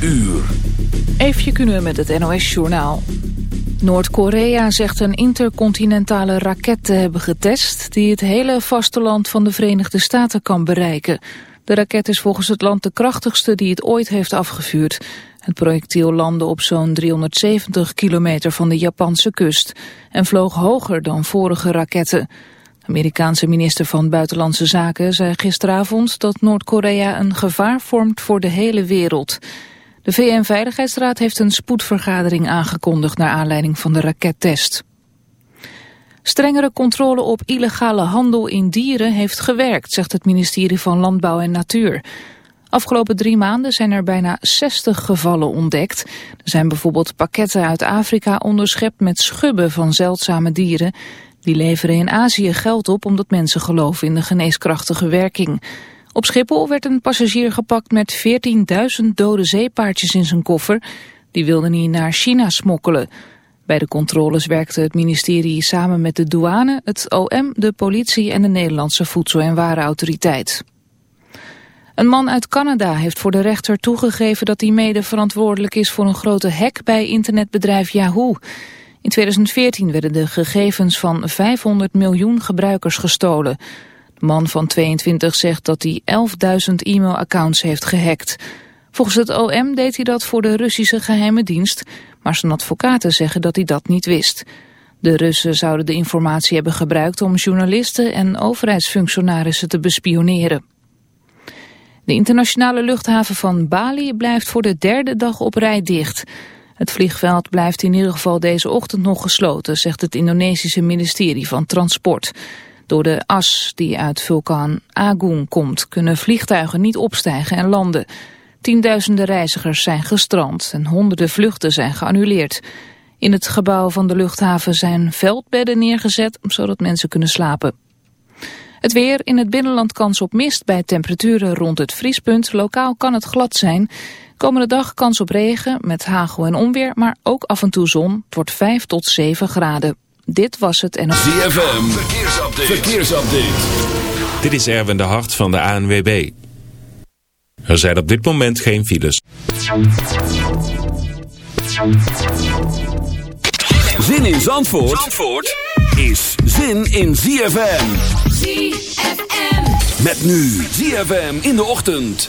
uur. Eefje kunnen met het NOS-journaal. Noord-Korea zegt een intercontinentale raket te hebben getest... die het hele vasteland van de Verenigde Staten kan bereiken. De raket is volgens het land de krachtigste die het ooit heeft afgevuurd. Het projectiel landde op zo'n 370 kilometer van de Japanse kust... en vloog hoger dan vorige raketten. Amerikaanse minister van Buitenlandse Zaken zei gisteravond dat Noord-Korea een gevaar vormt voor de hele wereld. De VN-veiligheidsraad heeft een spoedvergadering aangekondigd naar aanleiding van de rakettest. Strengere controle op illegale handel in dieren heeft gewerkt, zegt het ministerie van Landbouw en Natuur. Afgelopen drie maanden zijn er bijna 60 gevallen ontdekt. Er zijn bijvoorbeeld pakketten uit Afrika onderschept met schubben van zeldzame dieren. Die leveren in Azië geld op omdat mensen geloven in de geneeskrachtige werking. Op Schiphol werd een passagier gepakt met 14.000 dode zeepaardjes in zijn koffer. Die wilde hij naar China smokkelen. Bij de controles werkte het ministerie samen met de douane, het OM, de politie en de Nederlandse Voedsel- en Warenautoriteit. Een man uit Canada heeft voor de rechter toegegeven dat hij mede verantwoordelijk is voor een grote hack bij internetbedrijf Yahoo. In 2014 werden de gegevens van 500 miljoen gebruikers gestolen. Man van 22 zegt dat hij 11.000 e-mailaccounts heeft gehackt. Volgens het OM deed hij dat voor de Russische geheime dienst, maar zijn advocaten zeggen dat hij dat niet wist. De Russen zouden de informatie hebben gebruikt om journalisten en overheidsfunctionarissen te bespioneren. De internationale luchthaven van Bali blijft voor de derde dag op rij dicht. Het vliegveld blijft in ieder geval deze ochtend nog gesloten, zegt het Indonesische ministerie van Transport. Door de as die uit vulkaan Agung komt, kunnen vliegtuigen niet opstijgen en landen. Tienduizenden reizigers zijn gestrand en honderden vluchten zijn geannuleerd. In het gebouw van de luchthaven zijn veldbedden neergezet, zodat mensen kunnen slapen. Het weer in het binnenland kans op mist bij temperaturen rond het vriespunt. Lokaal kan het glad zijn. Komende dag kans op regen met hagel en onweer, maar ook af en toe zon. Het wordt 5 tot 7 graden. Dit was het en... ZFM, verkeersupdate. verkeersupdate. Dit is Erwin de Hart van de ANWB. Er zijn op dit moment geen files. Zin in Zandvoort, Zandvoort is zin in ZFM. ZFM. Met nu ZFM in de ochtend.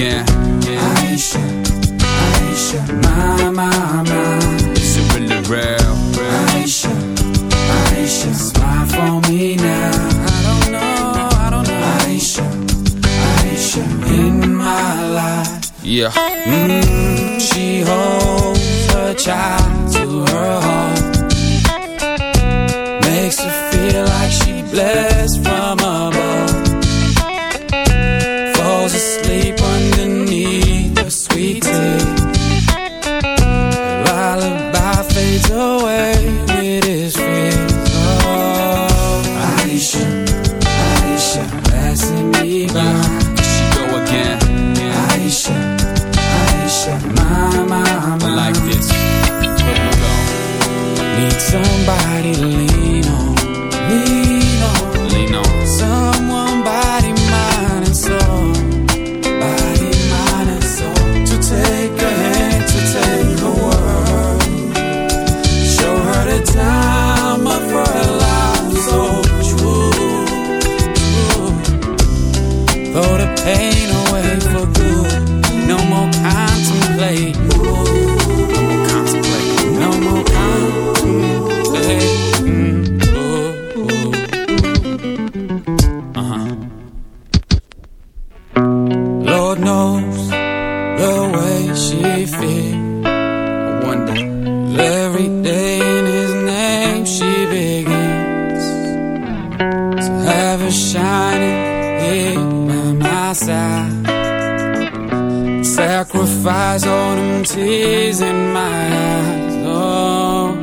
Go. Aisha, Aisha, my, my, my. Is it really real? Aisha, Aisha, smile for me now. I don't know, I don't know. Aisha, Aisha, in my life. Yeah. Mm, she holds her child my. Sacrifice all them tears in my eyes. Oh,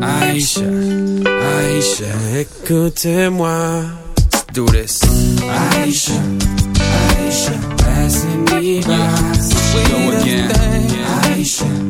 Aisha, Aisha, écoutez-moi. do this. Aisha, Aisha, passing me by. Go again. Aisha.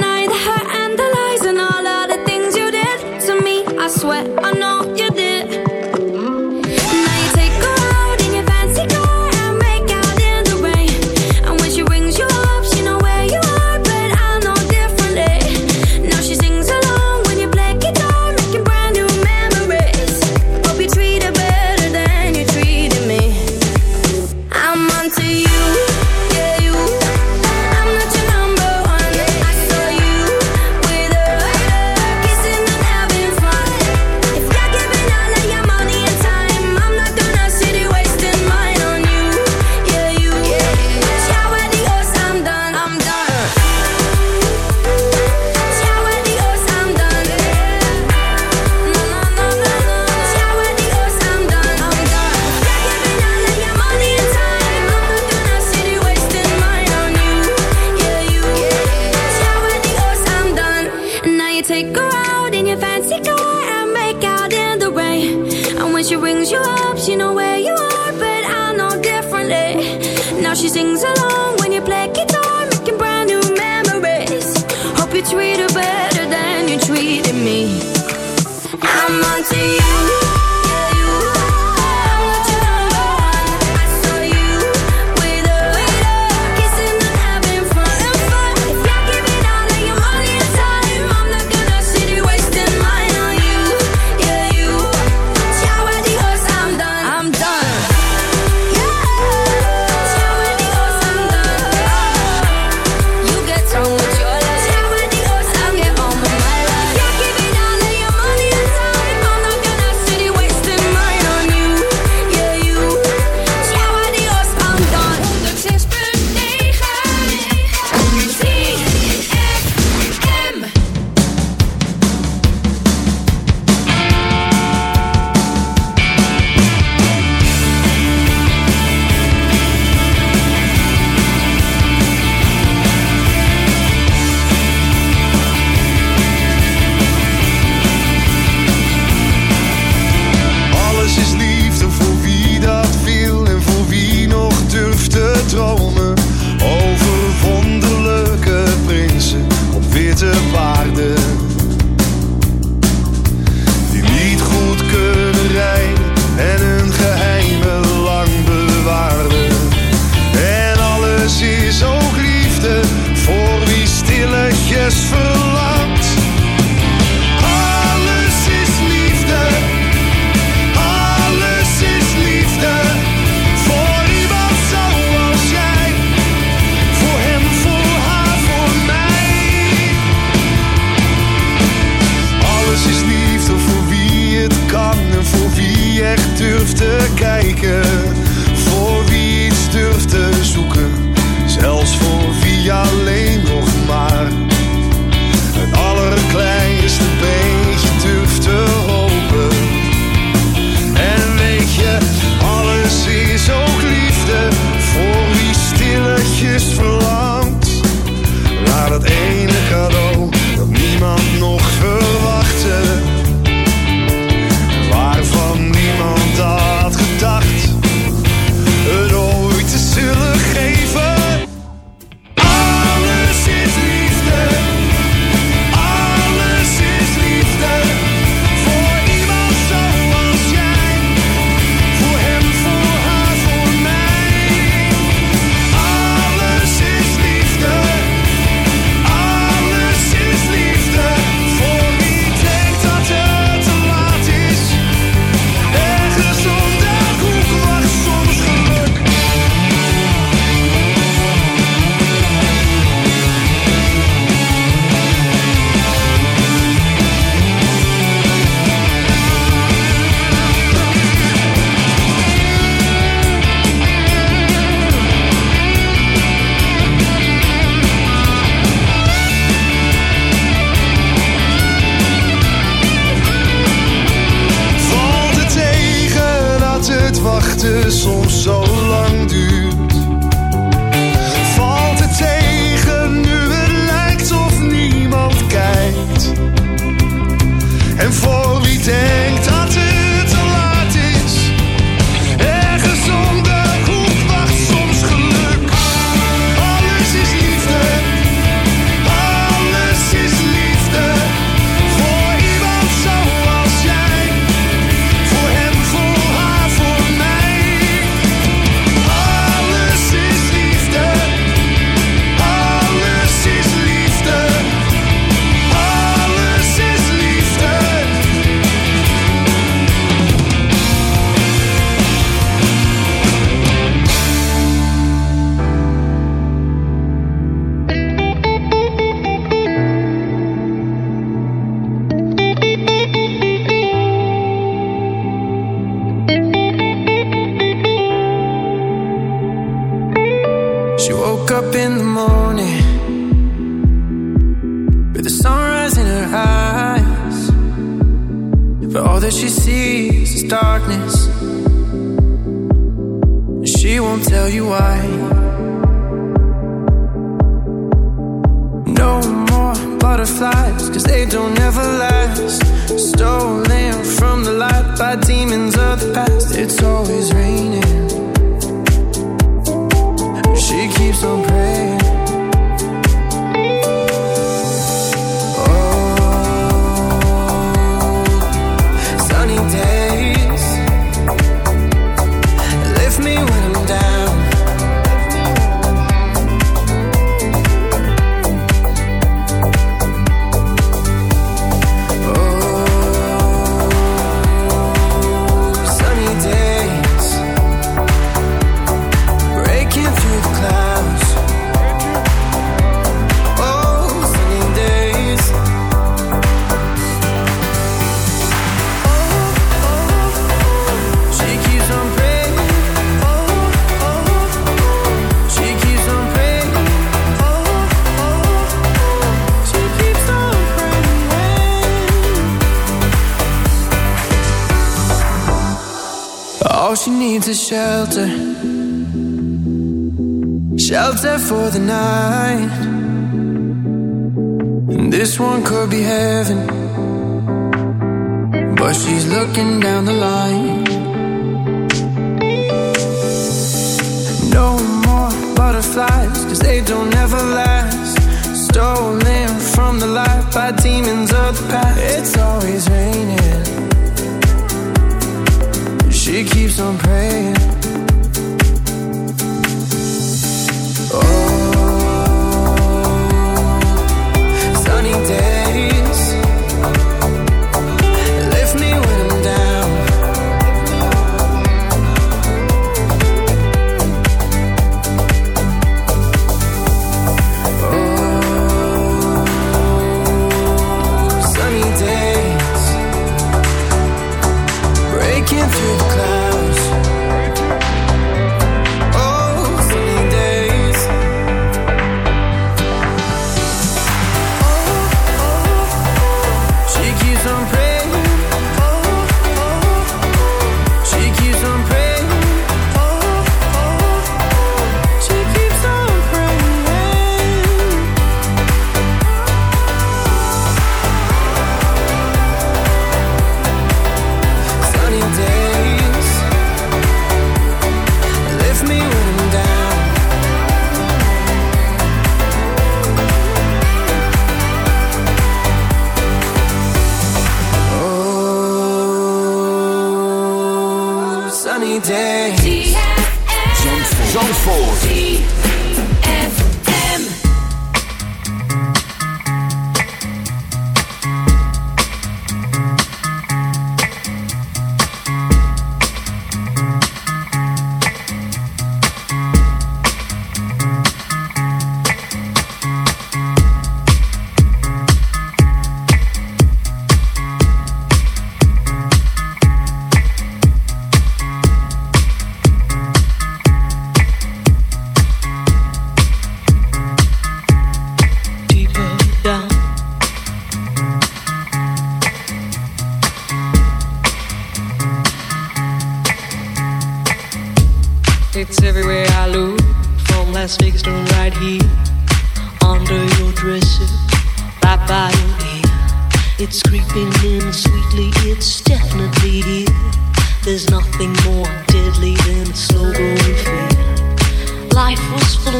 Keeps on praying.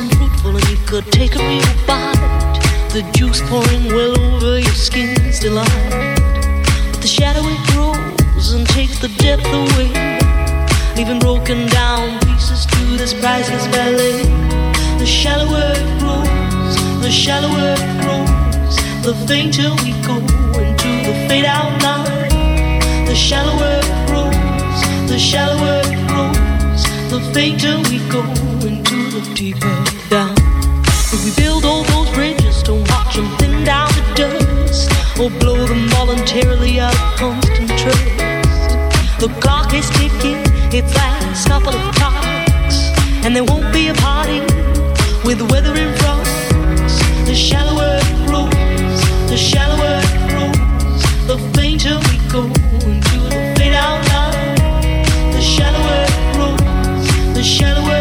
Was fruitful, and you could take a real bite. The juice pouring well over your skin's delight. But the shadow it grows and takes the depth away, leaving broken down pieces to this priceless ballet. The shallower it grows, the shallower it grows, the fainter we go into the fade out line. The shallower it grows, the shallower it grows, the fainter we go into deeper down. If we build all those bridges, don't watch them thin down to dust, or blow them voluntarily out of trust. The clock is ticking, its last couple of clocks, and there won't be a party with the weather in front. The shallower it grows, the shallower it grows, the fainter we go into the fade out line. The shallower it grows, the shallower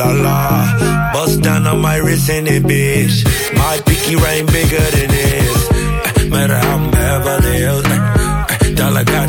la la. Bust down on my wrist in it, bitch. My picky ring bigger than this. Matter how Beverly Hills. Dollar got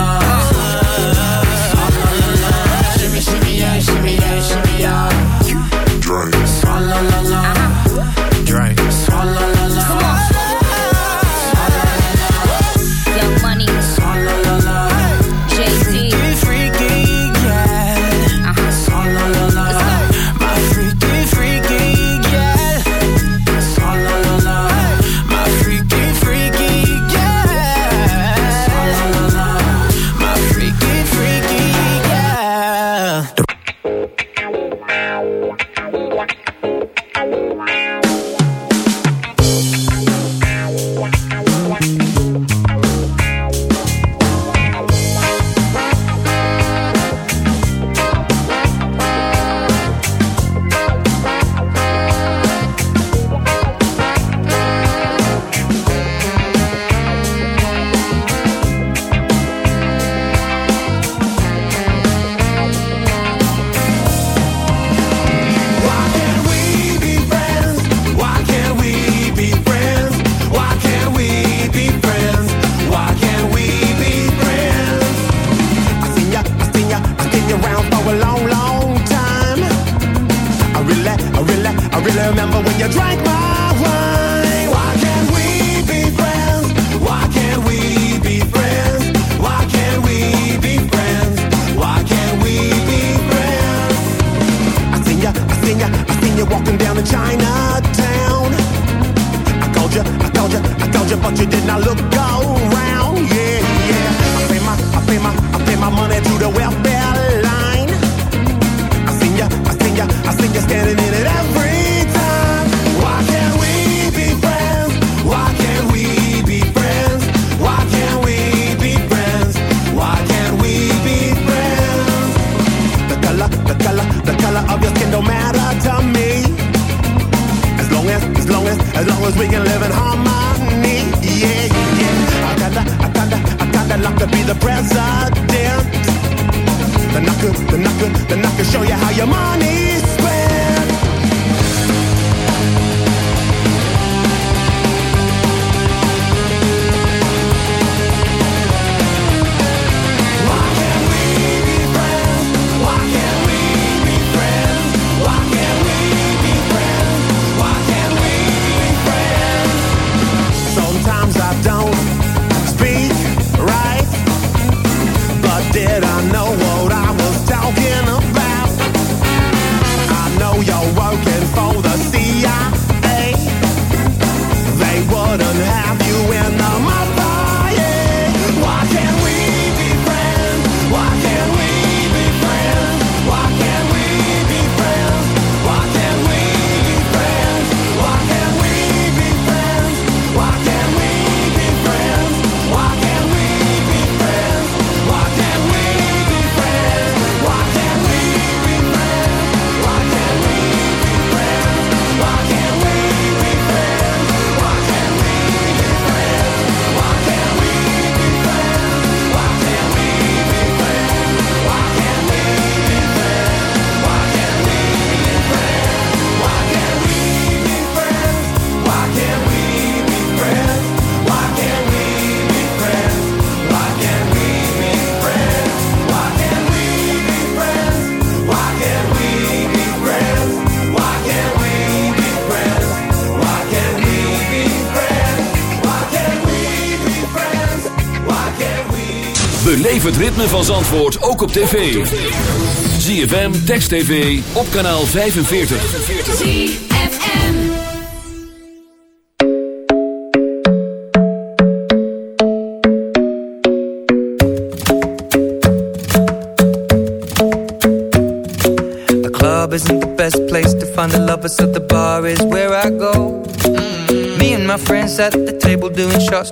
van Zandvoort ook op tv. ZFM, Text TV, op kanaal 45. ZFM The club isn't the best place to find a lover, so the bar is where I go. Me and my friends at the table doing shots,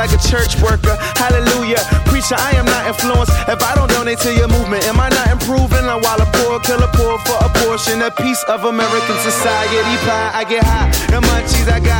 like a church worker. Hallelujah. Preacher, I am not influenced. If I don't donate to your movement, am I not improving? And while a poor killer poor for a portion, a piece of American society pie, I get high. And munchies I got,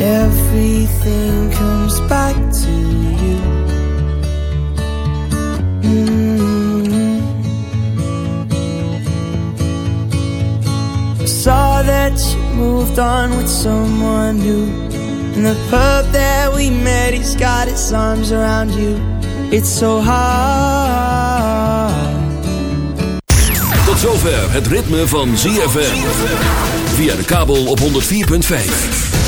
Everything comes back to you. Mm. I saw that you moved on with someone new. And the pub that we met, he's got his arms around you. It's so hard. Tot zover het ritme van ZFM. Via de kabel op 104.5.